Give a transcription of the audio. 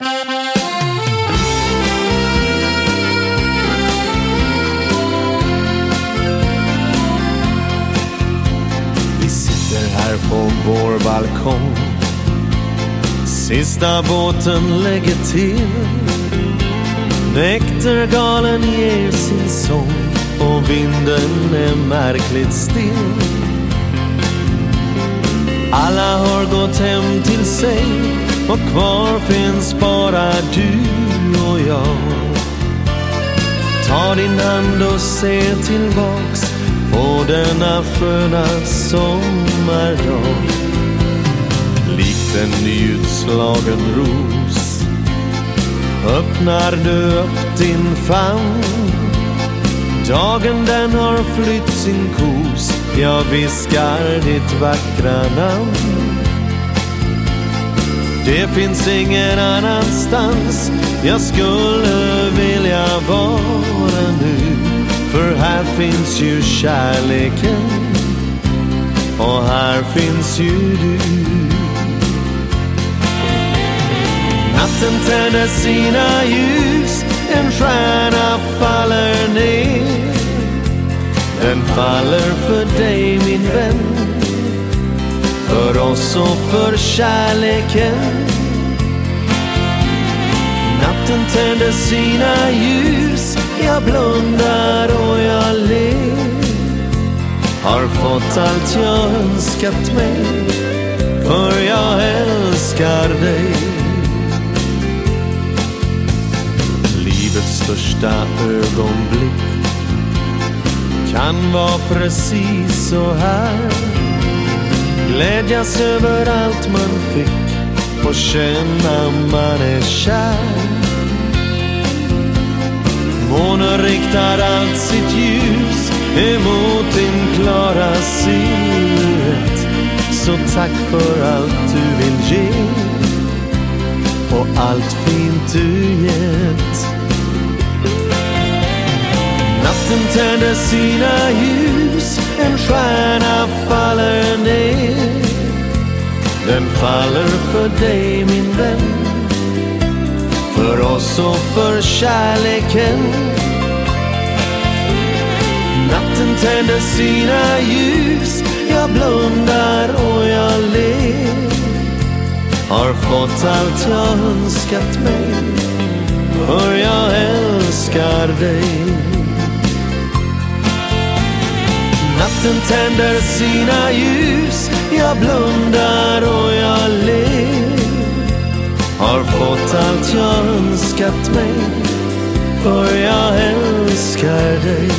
Vi sitter här på vår balkong. Sista båten lägger till. Näktergalen ger sin sång och vinden är märkligt still. Alla har gått hem till sig och kvar finns bara du och jag. Ta din hand och se tillbaks på denna sköna sommardag. Likt en nyutslagen ros öppnar du upp din famn. Dagen den har flytt sin kos Jag viskar ditt vackra namn. Det finns ingen annanstans. Jag skulle vilja vara nu För här finns ju kärleken. Och här finns ju du. Natten tänder sina ljus En stjärna faller ner. Den faller för dig min vän. För oss och för kärleken. Natten tänder sina ljus. Jag blundar och jag ler. Har fått allt jag önskat mig. För jag älskar dig. Livets största ögonblick kan vara precis så här. Glädjas över allt man fick och känna man är kär. Månen riktar allt sitt ljus emot din klara silhuett. Så tack för allt du vill ge och allt fint du gett. Natten tänder sina ljus, Den faller för dig min vän, för oss och för kärleken. Natten tänder sina ljus, jag blundar och jag ler. Har fått allt jag önskat mig, för jag älskar dig. Natten tänder sina ljus. Jag blundar och jag ler. Har fått allt jag önskat mig. För jag älskar dig.